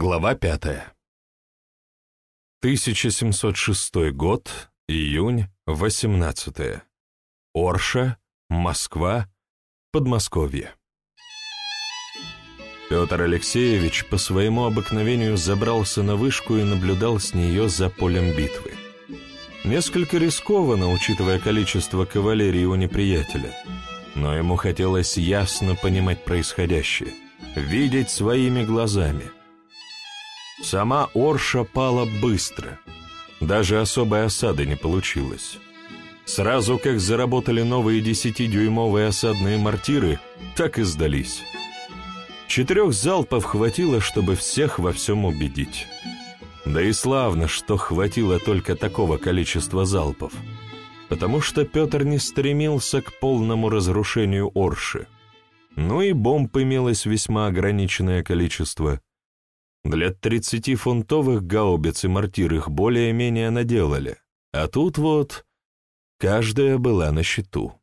Глава пятая. 1706 год, июнь, 18. Орша, Москва, Подмосковье. Петр Алексеевич по своему обыкновению забрался на вышку и наблюдал с нее за полем битвы. Несколько рискованно, учитывая количество кавалерии у неприятеля, но ему хотелось ясно понимать происходящее, видеть своими глазами – Сама Орша пала быстро. Даже особой осады не получилось. Сразу как заработали новые десятидюймовые осадные мортиры, так и сдались. Четырех залпов хватило, чтобы всех во всем убедить. Да и славно, что хватило только такого количества залпов, потому что Петр не стремился к полному разрушению Орши. Ну и бомб имелось весьма ограниченное количество – для 30-фунтовых гаубиц и мортир их более-менее наделали, а тут вот каждая была на счету.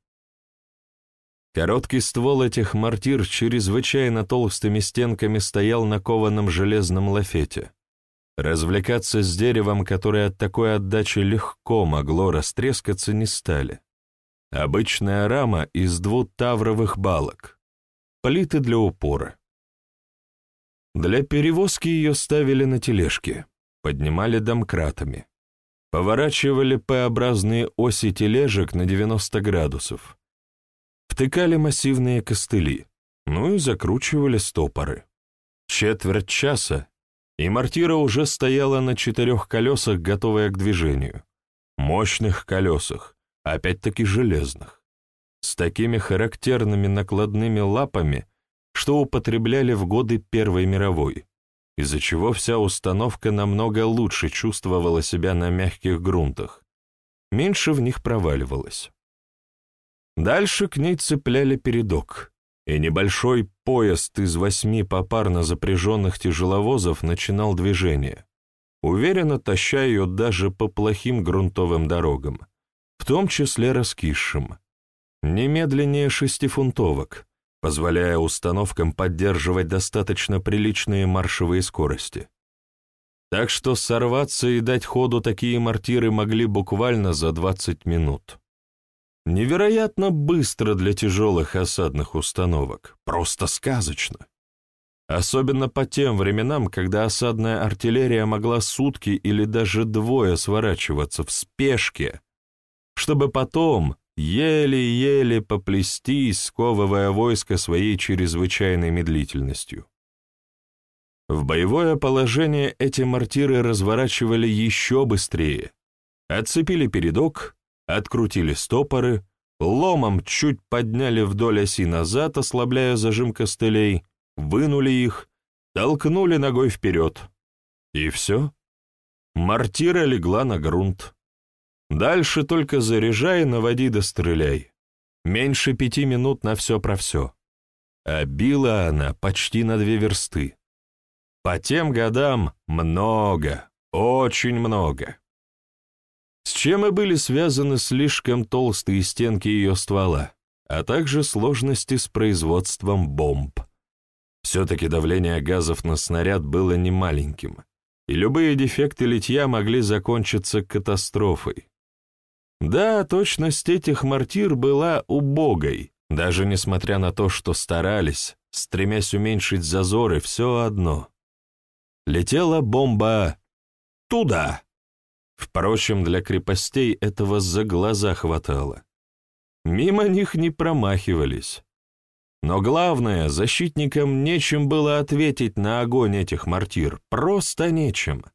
Короткий ствол этих мортир чрезвычайно толстыми стенками стоял на кованом железном лафете. Развлекаться с деревом, которое от такой отдачи легко могло растрескаться, не стали. Обычная рама из двух тавровых балок, плиты для упора. Для перевозки ее ставили на тележки, поднимали домкратами, поворачивали П-образные оси тележек на 90 градусов, втыкали массивные костыли, ну и закручивали стопоры. Четверть часа, и мортира уже стояла на четырех колесах, готовая к движению. Мощных колесах, опять-таки железных. С такими характерными накладными лапами — что употребляли в годы Первой мировой, из-за чего вся установка намного лучше чувствовала себя на мягких грунтах, меньше в них проваливалась. Дальше к ней цепляли передок, и небольшой поезд из восьми попарно запряженных тяжеловозов начинал движение, уверенно таща ее даже по плохим грунтовым дорогам, в том числе раскисшим, немедленнее шестифунтовок, позволяя установкам поддерживать достаточно приличные маршевые скорости. Так что сорваться и дать ходу такие мортиры могли буквально за 20 минут. Невероятно быстро для тяжелых осадных установок, просто сказочно. Особенно по тем временам, когда осадная артиллерия могла сутки или даже двое сворачиваться в спешке, чтобы потом, еле-еле поплестись, сковывая войско своей чрезвычайной медлительностью. В боевое положение эти мортиры разворачивали еще быстрее. Отцепили передок, открутили стопоры, ломом чуть подняли вдоль оси назад, ослабляя зажим костылей, вынули их, толкнули ногой вперед. И все. Мортира легла на грунт. Дальше только заряжай, наводи да стреляй. Меньше пяти минут на все про все. А била она почти на две версты. По тем годам много, очень много. С чем и были связаны слишком толстые стенки ее ствола, а также сложности с производством бомб. Все-таки давление газов на снаряд было немаленьким, и любые дефекты литья могли закончиться катастрофой. Да, точность этих мортир была убогой, даже несмотря на то, что старались, стремясь уменьшить зазоры, все одно. Летела бомба туда. Впрочем, для крепостей этого за глаза хватало. Мимо них не промахивались. Но главное, защитникам нечем было ответить на огонь этих мортир, просто нечем.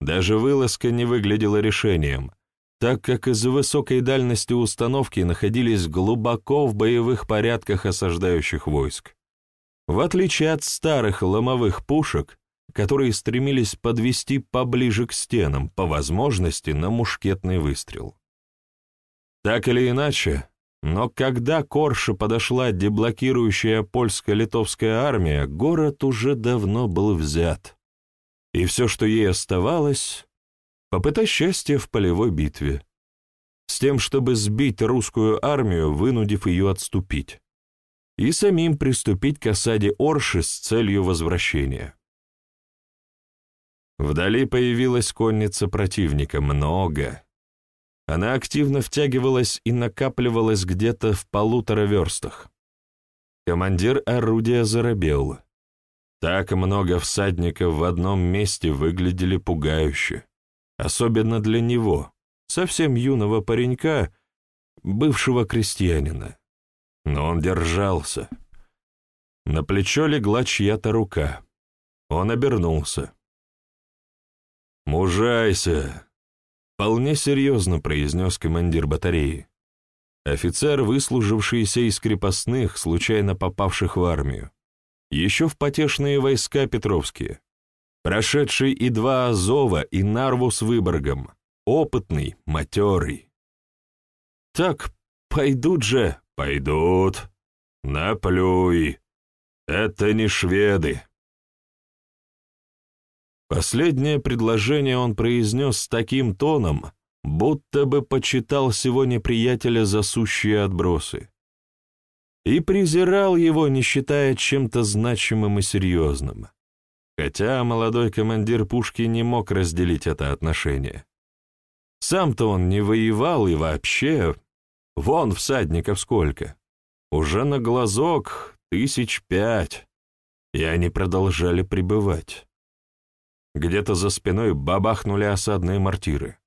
Даже вылазка не выглядела решением — так как из-за высокой дальности установки находились глубоко в боевых порядках осаждающих войск. В отличие от старых ломовых пушек, которые стремились подвести поближе к стенам, по возможности на мушкетный выстрел. Так или иначе, но когда к Орше подошла деблокирующая польско-литовская армия, город уже давно был взят. И все, что ей оставалось, Попытай счастья в полевой битве. С тем, чтобы сбить русскую армию, вынудив ее отступить. И самим приступить к осаде Орши с целью возвращения. Вдали появилась конница противника, много. Она активно втягивалась и накапливалась где-то в полутора верстах. Командир орудия заробел. Так много всадников в одном месте выглядели пугающе. Особенно для него, совсем юного паренька, бывшего крестьянина. Но он держался. На плечо легла чья-то рука. Он обернулся. «Мужайся!» — вполне серьезно произнес командир батареи. Офицер, выслужившийся из крепостных, случайно попавших в армию. Еще в потешные войска Петровские. Прошедший и два Азова, и Нарву с Выборгом. Опытный, матерый. «Так, пойдут же!» «Пойдут. Наплюй. Это не шведы». Последнее предложение он произнес с таким тоном, будто бы почитал сегодня приятеля за сущие отбросы. И презирал его, не считая чем-то значимым и серьезным. Хотя молодой командир пушки не мог разделить это отношение. Сам-то он не воевал и вообще... Вон всадников сколько. Уже на глазок тысяч пять. И они продолжали пребывать. Где-то за спиной бабахнули осадные мортиры.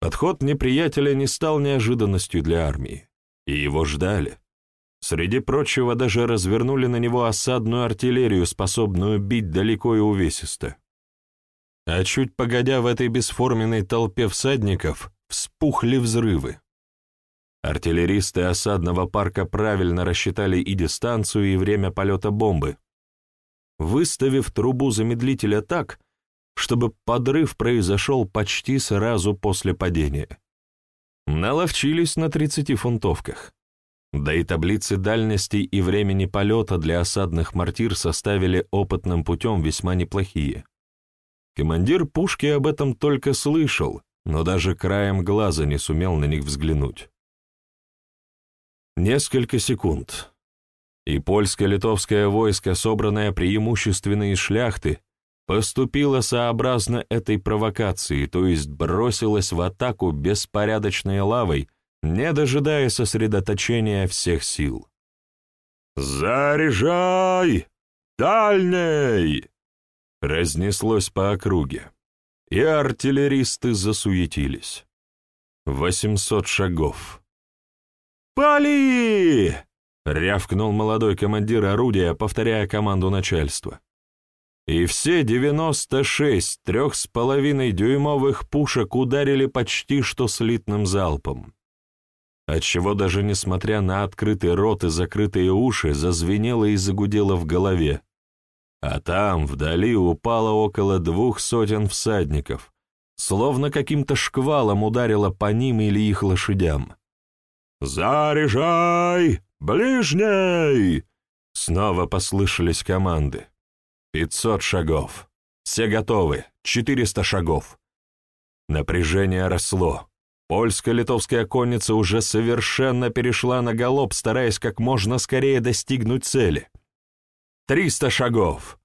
Подход неприятеля не стал неожиданностью для армии, и его ждали. Среди прочего даже развернули на него осадную артиллерию, способную бить далеко и увесисто. А чуть погодя в этой бесформенной толпе всадников вспухли взрывы. Артиллеристы осадного парка правильно рассчитали и дистанцию, и время полета бомбы, выставив трубу замедлителя так, чтобы подрыв произошел почти сразу после падения. Наловчились на 30-фунтовках. Да и таблицы дальности и времени полета для осадных мортир составили опытным путем весьма неплохие. Командир пушки об этом только слышал, но даже краем глаза не сумел на них взглянуть. Несколько секунд, и польско-литовское войско, собранное преимущественно из шляхты, поступила сообразно этой провокации, то есть бросилась в атаку беспорядочной лавой, не дожидая сосредоточения всех сил. «Заряжай! Дальней!» разнеслось по округе, и артиллеристы засуетились. Восемьсот шагов. «Пали!» — рявкнул молодой командир орудия, повторяя команду начальства и все 96 трех с половиной дюймовых пушек ударили почти что слитным залпом, отчего даже несмотря на открытый рот и закрытые уши, зазвенело и загудело в голове. А там, вдали, упало около двух сотен всадников, словно каким-то шквалом ударило по ним или их лошадям. «Заряжай! Ближней!» Снова послышались команды. Пятьсот шагов. Все готовы. Четыреста шагов. Напряжение росло. Польско-литовская конница уже совершенно перешла на галоп, стараясь как можно скорее достигнуть цели. Триста шагов.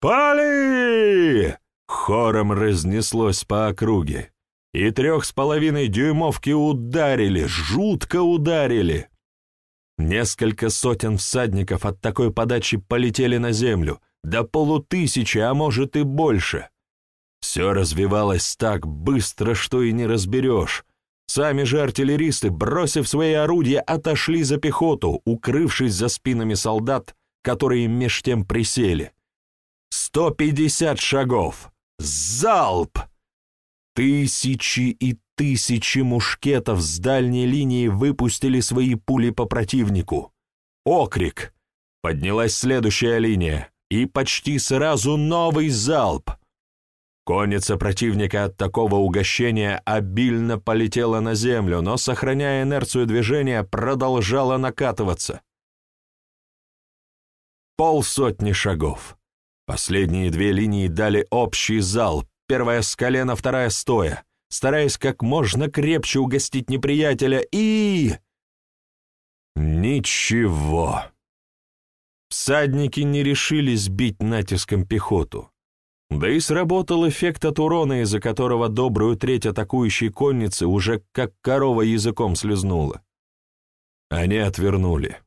«Пали!» — хором разнеслось по округе. И трех с половиной дюймовки ударили, жутко ударили. Несколько сотен всадников от такой подачи полетели на землю — до полутысячи, а может и больше. Все развивалось так быстро, что и не разберешь. Сами же артиллеристы, бросив свои орудия, отошли за пехоту, укрывшись за спинами солдат, которые меж тем присели. Сто пятьдесят шагов! Залп! Тысячи и тысячи мушкетов с дальней линии выпустили свои пули по противнику. Окрик! Поднялась следующая линия и почти сразу новый залп. Конница противника от такого угощения обильно полетела на землю, но, сохраняя инерцию движения, продолжала накатываться. Полсотни шагов. Последние две линии дали общий залп, первая с колена, вторая стоя, стараясь как можно крепче угостить неприятеля, и... Ничего. Всадники не решились бить натиском пехоту. Да и сработал эффект от урона, из-за которого добрую треть атакующей конницы уже как корова языком слезнула. Они отвернули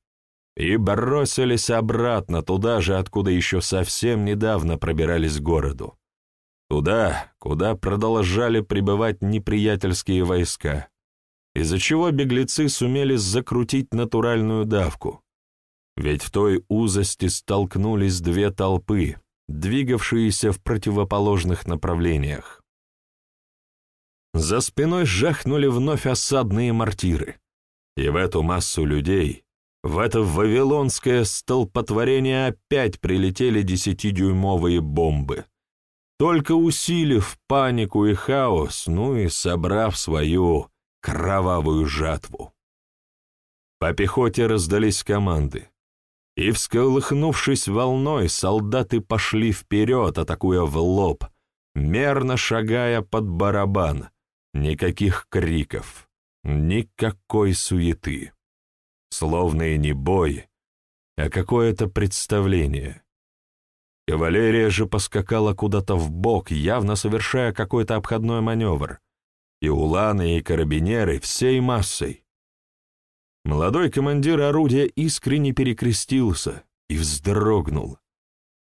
и бросились обратно туда же, откуда еще совсем недавно пробирались к городу. Туда, куда продолжали пребывать неприятельские войска, из-за чего беглецы сумели закрутить натуральную давку. Ведь в той узости столкнулись две толпы, двигавшиеся в противоположных направлениях. За спиной жахнули вновь осадные мортиры, и в эту массу людей, в это вавилонское столпотворение опять прилетели десятидюймовые бомбы, только усилив панику и хаос, ну и собрав свою кровавую жатву. По пехоте раздались команды. И, всколыхнувшись волной, солдаты пошли вперед, атакуя в лоб, мерно шагая под барабан. Никаких криков, никакой суеты. Словно и не бой, а какое-то представление. Кавалерия же поскакала куда-то в бок, явно совершая какой-то обходной маневр. И уланы, и карабинеры всей массой. Молодой командир орудия искренне перекрестился и вздрогнул.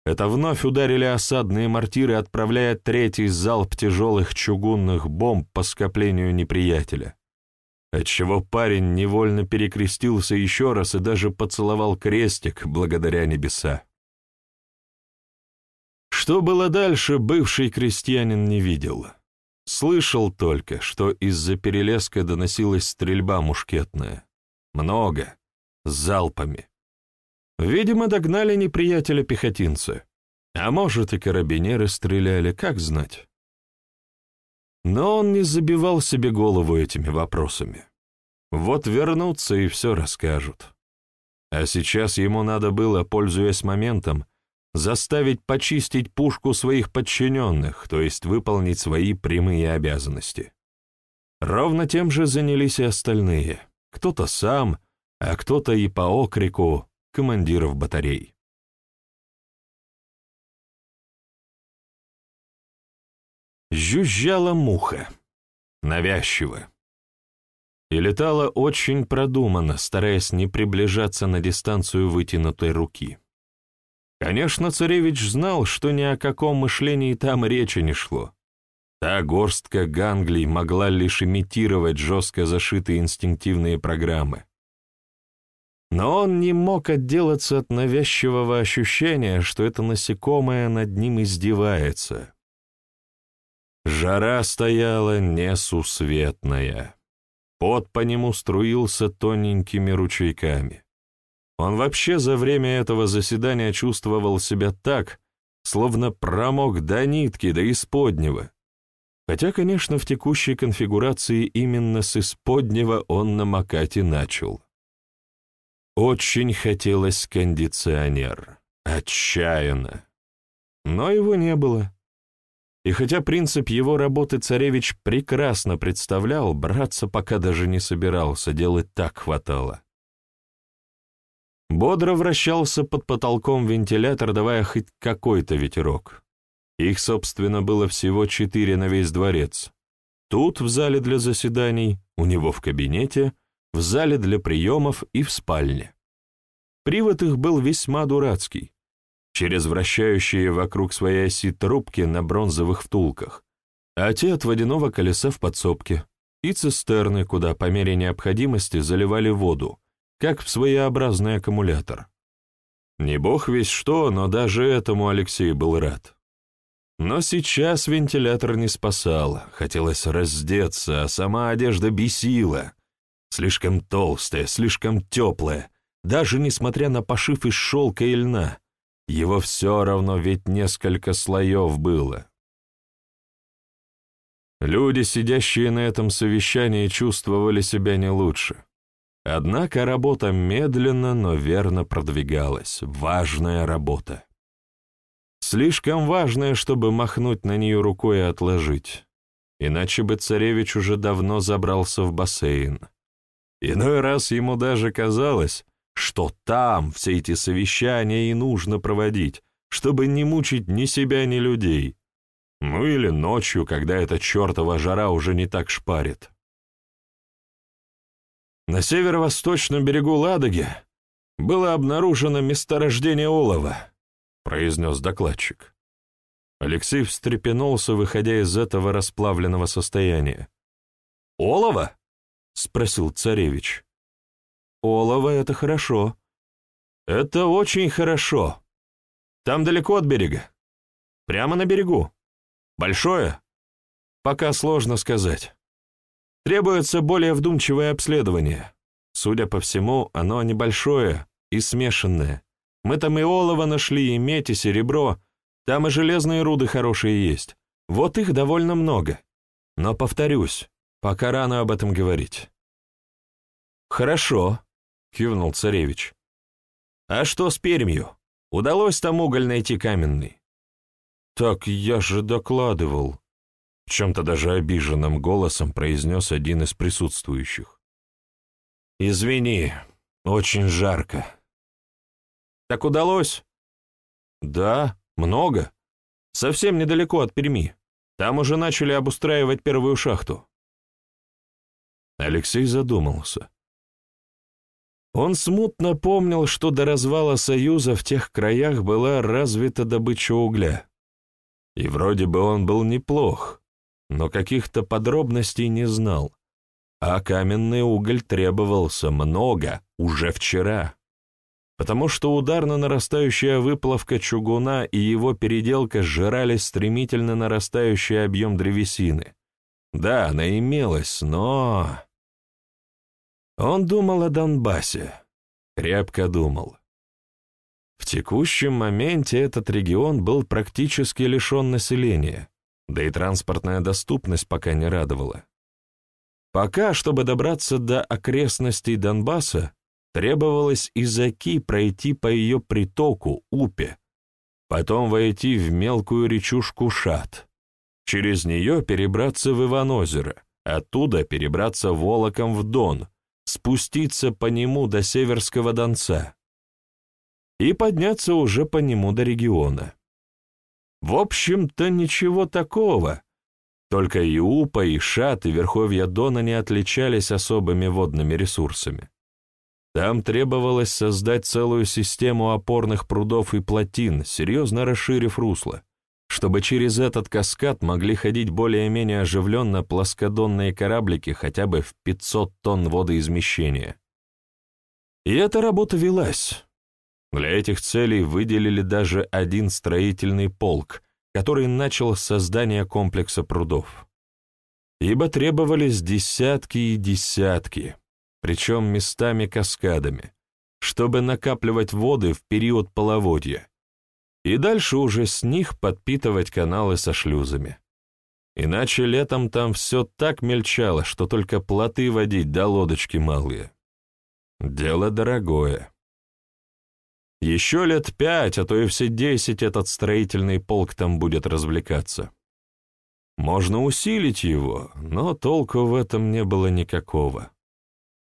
Это вновь ударили осадные мортиры, отправляя третий залп тяжелых чугунных бомб по скоплению неприятеля, отчего парень невольно перекрестился еще раз и даже поцеловал крестик благодаря небеса. Что было дальше, бывший крестьянин не видел. Слышал только, что из-за перелеска доносилась стрельба мушкетная. Много. С залпами. Видимо, догнали неприятеля пехотинцы. А может, и карабинеры стреляли, как знать. Но он не забивал себе голову этими вопросами. Вот вернутся и все расскажут. А сейчас ему надо было, пользуясь моментом, заставить почистить пушку своих подчиненных, то есть выполнить свои прямые обязанности. Ровно тем же занялись и остальные кто-то сам, а кто-то и по окрику командиров батарей. Жужжала муха. Навязчиво. И летала очень продуманно, стараясь не приближаться на дистанцию вытянутой руки. Конечно, царевич знал, что ни о каком мышлении там речи не шло. Та горстка ганглий могла лишь имитировать жестко зашитые инстинктивные программы. Но он не мог отделаться от навязчивого ощущения, что это насекомое над ним издевается. Жара стояла несусветная. Пот по нему струился тоненькими ручейками. Он вообще за время этого заседания чувствовал себя так, словно промок до нитки, до исподнего. Хотя, конечно, в текущей конфигурации именно с исподнего он намокать и начал. Очень хотелось кондиционер. Отчаянно. Но его не было. И хотя принцип его работы царевич прекрасно представлял, браться пока даже не собирался, делать так хватало. Бодро вращался под потолком вентилятор, давая хоть какой-то ветерок. Их, собственно, было всего четыре на весь дворец. Тут, в зале для заседаний, у него в кабинете, в зале для приемов и в спальне. Привод их был весьма дурацкий. Через вращающие вокруг своей оси трубки на бронзовых втулках, а те от водяного колеса в подсобке, и цистерны, куда по мере необходимости заливали воду, как в своеобразный аккумулятор. Не бог весь что, но даже этому Алексей был рад. Но сейчас вентилятор не спасал, хотелось раздеться, а сама одежда бесила. Слишком толстая, слишком теплая, даже несмотря на пошив из шелка и льна. Его все равно ведь несколько слоев было. Люди, сидящие на этом совещании, чувствовали себя не лучше. Однако работа медленно, но верно продвигалась. Важная работа. Слишком важное, чтобы махнуть на нее рукой и отложить. Иначе бы царевич уже давно забрался в бассейн. Иной раз ему даже казалось, что там все эти совещания и нужно проводить, чтобы не мучить ни себя, ни людей, Ну или ночью, когда эта чертова жара уже не так шпарит. На северо-восточном берегу Ладоги было обнаружено месторождение олова, произнес докладчик. Алексей встрепенулся, выходя из этого расплавленного состояния. «Олово?» — спросил царевич. «Олово — это хорошо. Это очень хорошо. Там далеко от берега. Прямо на берегу. Большое? Пока сложно сказать. Требуется более вдумчивое обследование. Судя по всему, оно небольшое и смешанное. Мы там и олово нашли, и медь, и серебро. Там и железные руды хорошие есть. Вот их довольно много. Но, повторюсь, пока рано об этом говорить. «Хорошо», — кивнул царевич. «А что с Пермью? Удалось там уголь найти каменный?» «Так я же докладывал», чем-то даже обиженным голосом произнес один из присутствующих. «Извини, очень жарко». «Так удалось?» «Да, много. Совсем недалеко от Перми. Там уже начали обустраивать первую шахту». Алексей задумался. Он смутно помнил, что до развала Союза в тех краях была развита добыча угля. И вроде бы он был неплох, но каких-то подробностей не знал. А каменный уголь требовался много уже вчера. Потому что ударно нарастающая выплавка чугуна и его переделка сжирали стремительно нарастающий объем древесины. Да, она имелась, но... Он думал о Донбассе. Крепко думал. В текущем моменте этот регион был практически лишен населения да и транспортная доступность пока не радовала. Пока, чтобы добраться до окрестностей Донбасса, требовалось из Оки пройти по ее притоку, Упе, потом войти в мелкую речушку Шат, через нее перебраться в Иванозеро, оттуда перебраться Волоком в Дон, спуститься по нему до Северского Донца и подняться уже по нему до региона. В общем-то, ничего такого. Только и Упа, и Шат, и Верховья Дона не отличались особыми водными ресурсами. Там требовалось создать целую систему опорных прудов и плотин, серьезно расширив русло, чтобы через этот каскад могли ходить более-менее оживленно плоскодонные кораблики хотя бы в 500 тонн водоизмещения. И эта работа велась. Для этих целей выделили даже один строительный полк, который начал с создания комплекса прудов. Ибо требовались десятки и десятки, причем местами каскадами, чтобы накапливать воды в период половодья, и дальше уже с них подпитывать каналы со шлюзами. Иначе летом там все так мельчало, что только плоты водить да лодочки малые. Дело дорогое. Еще лет пять, а то и все десять этот строительный полк там будет развлекаться. Можно усилить его, но толку в этом не было никакого.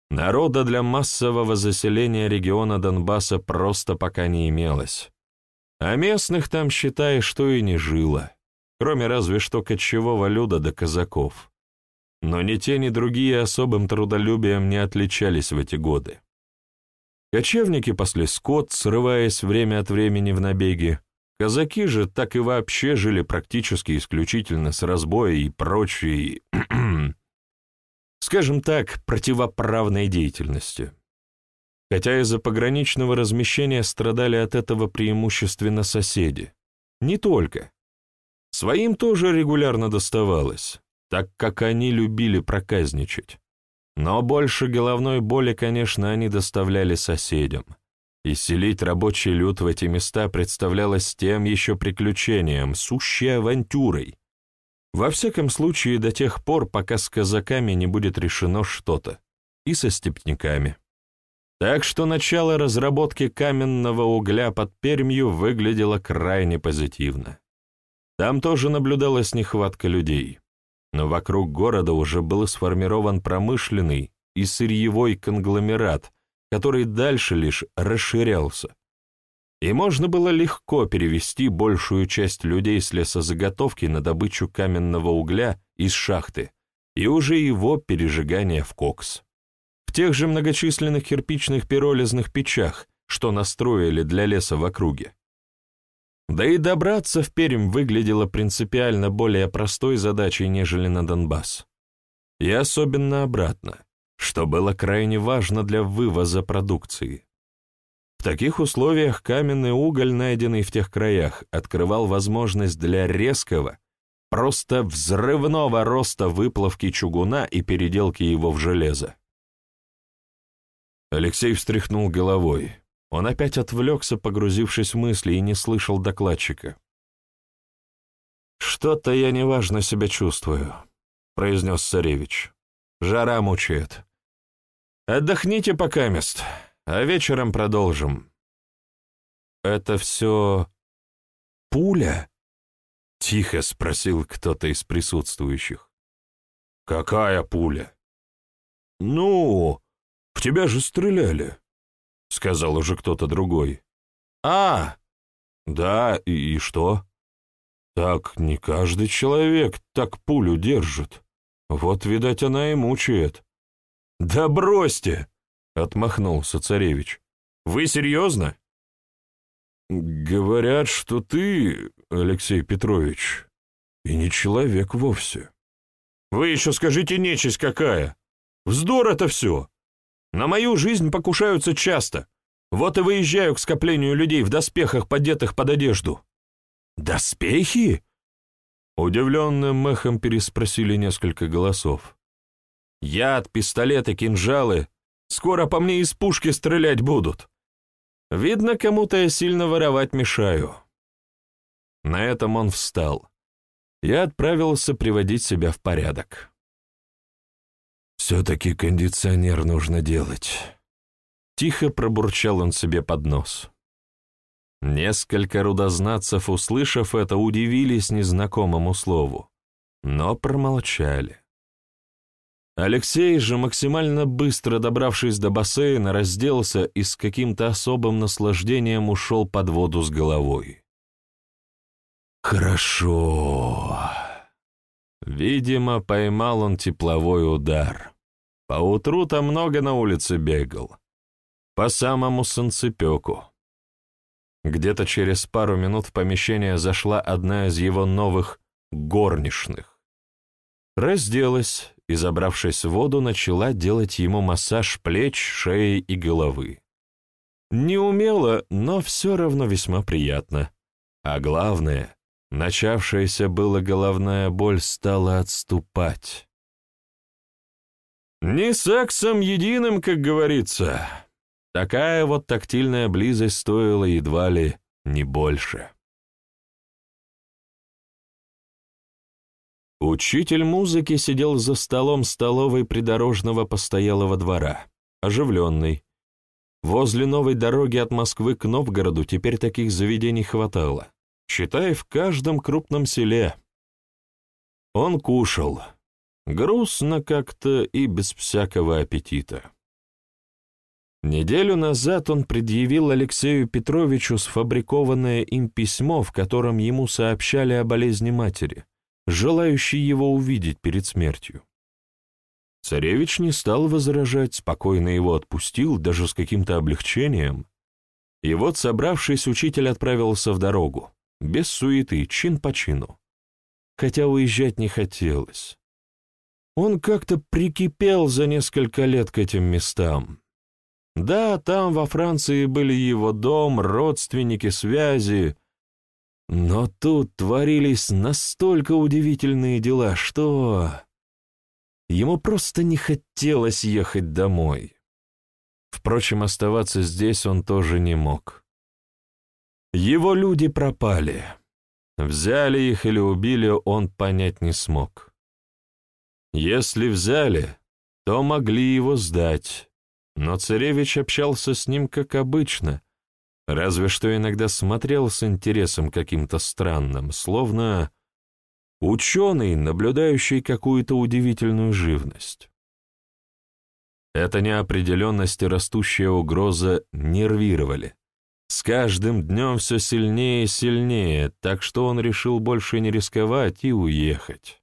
Народа для массового заселения региона Донбасса просто пока не имелось. А местных там, считай, что и не жило, кроме разве что кочевого люда до казаков. Но ни те, ни другие особым трудолюбием не отличались в эти годы. Кочевники пасли скот, срываясь время от времени в набеги. Казаки же так и вообще жили практически исключительно с разбоя и прочей, скажем так, противоправной деятельностью. Хотя из-за пограничного размещения страдали от этого преимущественно соседи. Не только. Своим тоже регулярно доставалось, так как они любили проказничать. Но больше головной боли, конечно, они доставляли соседям. И селить рабочий люд в эти места представлялось тем еще приключением, сущей авантюрой. Во всяком случае, до тех пор, пока с казаками не будет решено что-то. И со степняками. Так что начало разработки каменного угля под Пермью выглядело крайне позитивно. Там тоже наблюдалась нехватка людей но вокруг города уже был сформирован промышленный и сырьевой конгломерат, который дальше лишь расширялся. И можно было легко перевести большую часть людей с лесозаготовки на добычу каменного угля из шахты и уже его пережигание в кокс. В тех же многочисленных кирпичных пиролизных печах, что настроили для леса в округе. Да и добраться в Пермь выглядело принципиально более простой задачей, нежели на Донбасс. И особенно обратно, что было крайне важно для вывоза продукции. В таких условиях каменный уголь, найденный в тех краях, открывал возможность для резкого, просто взрывного роста выплавки чугуна и переделки его в железо. Алексей встряхнул головой. Он опять отвлекся, погрузившись в мысли, и не слышал докладчика. «Что-то я неважно себя чувствую», — произнес царевич. «Жара мучает. Отдохните пока мест, а вечером продолжим». «Это все пуля?» — тихо спросил кто-то из присутствующих. «Какая пуля?» «Ну, в тебя же стреляли». — сказал уже кто-то другой. «А, да, и, и что?» «Так не каждый человек так пулю держит. Вот, видать, она и мучает». «Да бросьте!» — отмахнулся царевич. «Вы серьезно?» «Говорят, что ты, Алексей Петрович, и не человек вовсе». «Вы еще скажите нечисть какая! Вздор это все! На мою жизнь покушаются часто. Вот и выезжаю к скоплению людей в доспехах, подетых под одежду». «Доспехи?» Удивленным мехом переспросили несколько голосов. «Яд, пистолеты, кинжалы. Скоро по мне из пушки стрелять будут. Видно, кому-то я сильно воровать мешаю». На этом он встал. Я отправился приводить себя в порядок. «Все-таки кондиционер нужно делать». Тихо пробурчал он себе под нос. Несколько рудознатцев, услышав это, удивились незнакомому слову, но промолчали. Алексей же, максимально быстро добравшись до бассейна, разделся и с каким-то особым наслаждением ушел под воду с головой. «Хорошо». Видимо, поймал он тепловой удар. Поутру-то много на улице бегал. По самому санцепеку. Где-то через пару минут в помещение зашла одна из его новых горничных. Разделась и, забравшись в воду, начала делать ему массаж плеч, шеи и головы. Не умело, но все равно весьма приятно. А главное, начавшаяся была головная боль стала отступать. Не сексом единым, как говорится. Такая вот тактильная близость стоила едва ли не больше. Учитель музыки сидел за столом столовой придорожного постоялого двора, оживленный. Возле новой дороги от Москвы к Новгороду теперь таких заведений хватало, считай, в каждом крупном селе. Он кушал, Грустно как-то и без всякого аппетита. Неделю назад он предъявил Алексею Петровичу сфабрикованное им письмо, в котором ему сообщали о болезни матери, желающей его увидеть перед смертью. Царевич не стал возражать, спокойно его отпустил, даже с каким-то облегчением. И вот, собравшись, учитель отправился в дорогу, без суеты, чин по чину. Хотя уезжать не хотелось. Он как-то прикипел за несколько лет к этим местам. Да, там во Франции были его дом, родственники, связи, но тут творились настолько удивительные дела, что... Ему просто не хотелось ехать домой. Впрочем, оставаться здесь он тоже не мог. Его люди пропали. Взяли их или убили, он понять не смог. Если взяли, то могли его сдать, но царевич общался с ним как обычно, разве что иногда смотрел с интересом каким-то странным, словно ученый, наблюдающий какую-то удивительную живность. Эта неопределенность и растущая угроза нервировали, С каждым днем все сильнее и сильнее, так что он решил больше не рисковать и уехать.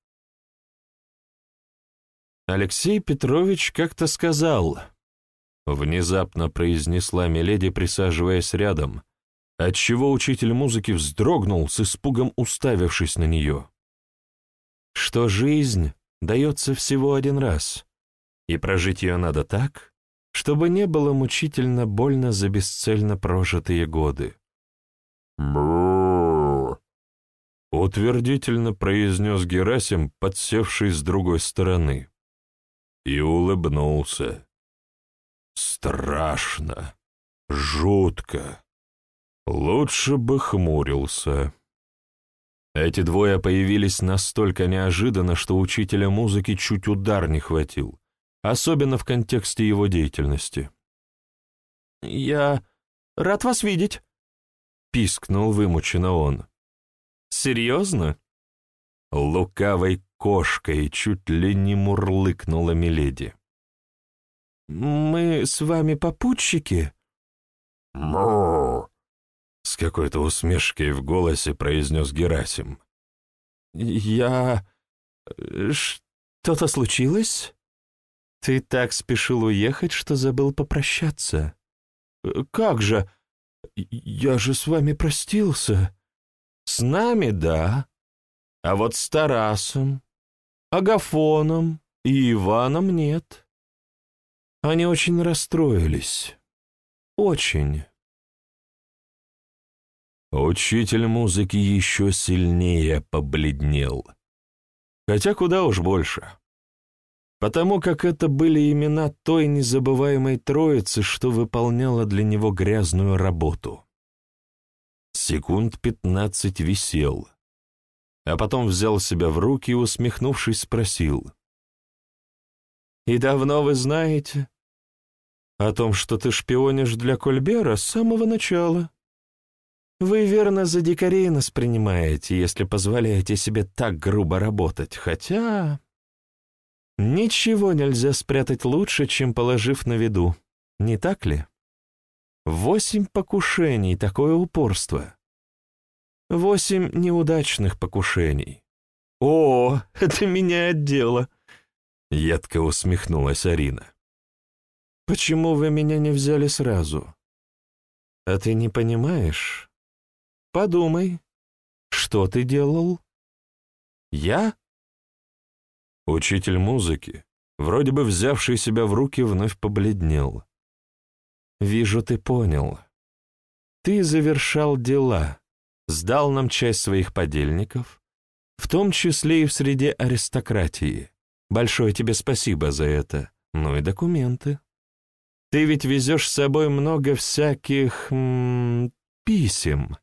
Алексей Петрович как-то сказал, внезапно произнесла Миледи, присаживаясь рядом, отчего учитель музыки вздрогнул, с испугом уставившись на нее, что жизнь дается всего один раз, и прожить ее надо так, чтобы не было мучительно больно за бесцельно прожитые годы. «Брррр!» — утвердительно произнес Герасим, подсевший с другой стороны. И улыбнулся. «Страшно! Жутко! Лучше бы хмурился!» Эти двое появились настолько неожиданно, что учителя музыки чуть удар не хватил особенно в контексте его деятельности. «Я рад вас видеть», — пискнул вымученно он. «Серьезно?» Лукавой кошкой чуть ли не мурлыкнула Миледи. «Мы с вами попутчики?» «Му!» — с какой-то усмешкой в голосе произнес Герасим. «Я... Что-то случилось?» «Ты так спешил уехать, что забыл попрощаться». Э, «Как же? Я же с вами простился». «С нами, да. А вот с Тарасом, Агафоном и Иваном нет. Они очень расстроились. Очень». Учитель музыки еще сильнее побледнел. Хотя куда уж больше потому как это были имена той незабываемой троицы, что выполняла для него грязную работу. Секунд пятнадцать висел, а потом взял себя в руки и, усмехнувшись, спросил. «И давно вы знаете?» «О том, что ты шпионишь для Кольбера с самого начала. Вы верно за дикарей нас принимаете, если позволяете себе так грубо работать, хотя...» Ничего нельзя спрятать лучше, чем положив на виду, не так ли? Восемь покушений, такое упорство. Восемь неудачных покушений. О, это меняет дело. Едко усмехнулась Арина. Почему вы меня не взяли сразу? А ты не понимаешь? Подумай, что ты делал? Я? Учитель музыки, вроде бы взявший себя в руки, вновь побледнел. «Вижу, ты понял. Ты завершал дела, сдал нам часть своих подельников, в том числе и в среде аристократии. Большое тебе спасибо за это. Ну и документы. Ты ведь везешь с собой много всяких... М -м, писем,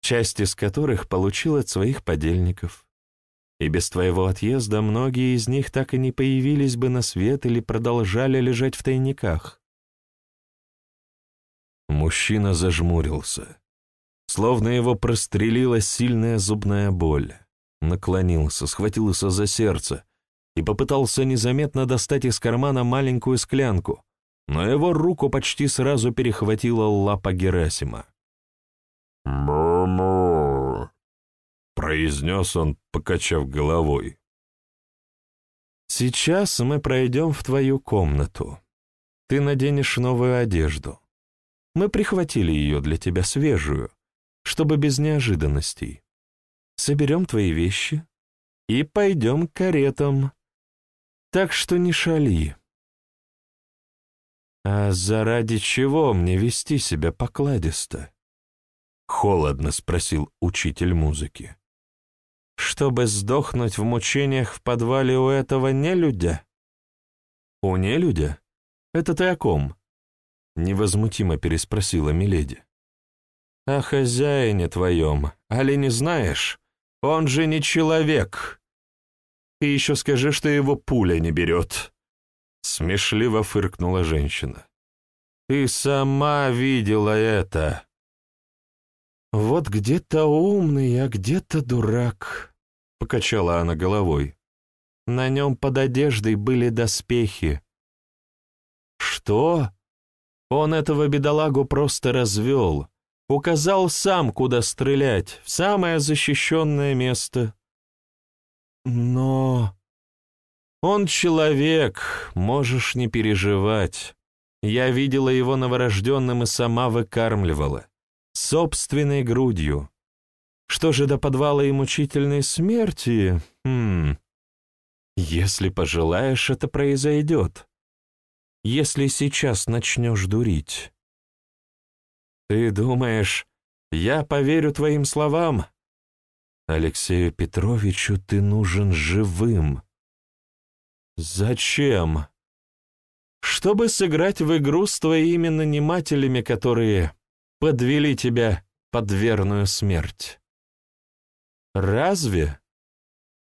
часть из которых получил от своих подельников. И без твоего отъезда многие из них так и не появились бы на свет или продолжали лежать в тайниках. Мужчина зажмурился, словно его прострелила сильная зубная боль, наклонился, схватился за сердце и попытался незаметно достать из кармана маленькую склянку, но его руку почти сразу перехватила лапа Герасима. «Му-му!» произнес он, покачав головой. «Сейчас мы пройдем в твою комнату. Ты наденешь новую одежду. Мы прихватили ее для тебя свежую, чтобы без неожиданностей. Соберем твои вещи и пойдем к каретам. Так что не шали». «А заради чего мне вести себя покладисто?» — холодно спросил учитель музыки чтобы сдохнуть в мучениях в подвале у этого нелюдя? У нелюдя? Это ты о ком? Невозмутимо переспросила Миледи. О хозяине твоем, али не знаешь? Он же не человек. И еще скажи, что его пуля не берет. Смешливо фыркнула женщина. Ты сама видела это. Вот где-то умный, а где-то дурак, — покачала она головой. На нем под одеждой были доспехи. Что? Он этого бедолагу просто развел, Указал сам, куда стрелять, в самое защищенное место. Но... Он человек, можешь не переживать. Я видела его новорожденным и сама выкармливала. Собственной грудью. Что же до подвала и мучительной смерти? Хм... Если пожелаешь, это произойдет. Если сейчас начнешь дурить. Ты думаешь, я поверю твоим словам? Алексею Петровичу ты нужен живым. Зачем? Чтобы сыграть в игру с твоими нанимателями, которые подвели тебя под верную смерть. Разве?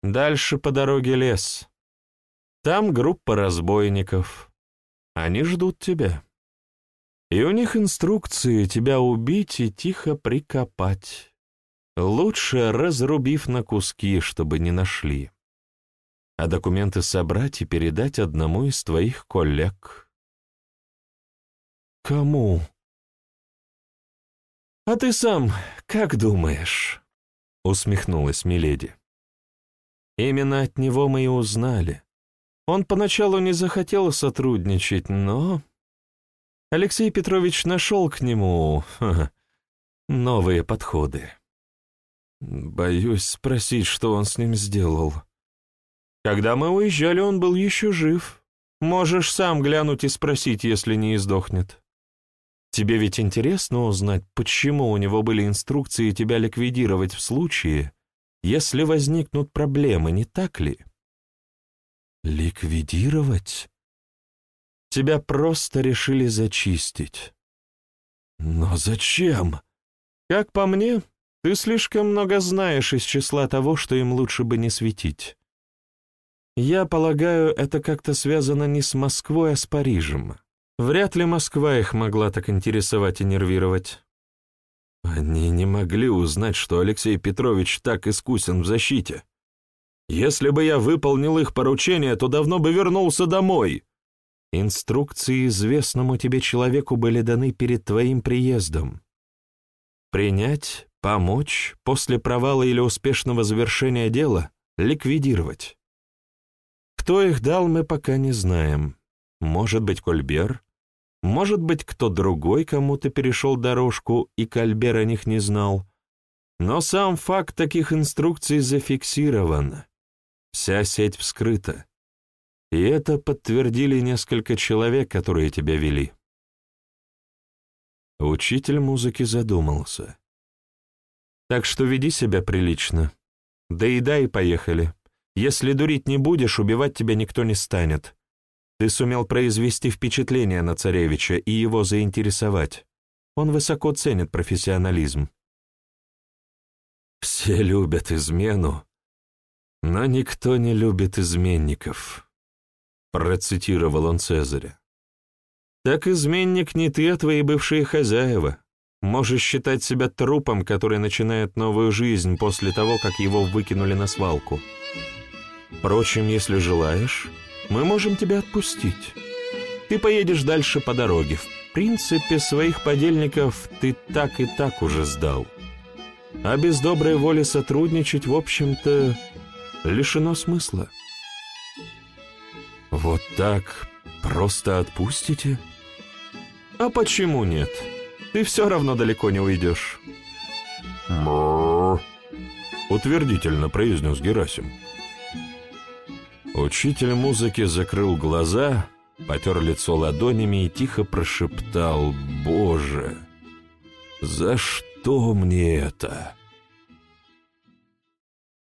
Дальше по дороге лес. Там группа разбойников. Они ждут тебя. И у них инструкции тебя убить и тихо прикопать. Лучше разрубив на куски, чтобы не нашли. А документы собрать и передать одному из твоих коллег. Кому? А ты сам как думаешь? Усмехнулась Миледи. Именно от него мы и узнали. Он поначалу не захотел сотрудничать, но... Алексей Петрович нашел к нему новые подходы. Боюсь спросить, что он с ним сделал. Когда мы уезжали, он был еще жив. Можешь сам глянуть и спросить, если не издохнет. Тебе ведь интересно узнать, почему у него были инструкции тебя ликвидировать в случае, если возникнут проблемы, не так ли? Ликвидировать? Тебя просто решили зачистить. Но зачем? Как по мне, ты слишком много знаешь из числа того, что им лучше бы не светить. Я полагаю, это как-то связано не с Москвой, а с Парижем. Вряд ли Москва их могла так интересовать и нервировать. Они не могли узнать, что Алексей Петрович так искусен в защите. Если бы я выполнил их поручение, то давно бы вернулся домой. Инструкции известному тебе человеку были даны перед твоим приездом. Принять, помочь, после провала или успешного завершения дела, ликвидировать. Кто их дал, мы пока не знаем. Может быть, Кольбер, может быть, кто другой кому-то перешел дорожку, и Кальбер о них не знал. Но сам факт таких инструкций зафиксирован. Вся сеть вскрыта. И это подтвердили несколько человек, которые тебя вели. Учитель музыки задумался. Так что веди себя прилично. Доедай и поехали. Если дурить не будешь, убивать тебя никто не станет. Ты сумел произвести впечатление на царевича и его заинтересовать. Он высоко ценит профессионализм. «Все любят измену, но никто не любит изменников», — процитировал он Цезаря. «Так изменник не ты, а твои бывшие хозяева. Можешь считать себя трупом, который начинает новую жизнь после того, как его выкинули на свалку. Впрочем, если желаешь...» мы можем тебя отпустить. Ты поедешь дальше по дороге. В принципе, своих подельников ты так и так уже сдал. А без доброй воли сотрудничать, в общем-то, лишено смысла. Вот так просто отпустите? А почему нет? Ты все равно далеко не уйдешь. Утвердительно произнес Герасим. Учитель музыки закрыл глаза, потер лицо ладонями и тихо прошептал «Боже, за что мне это?»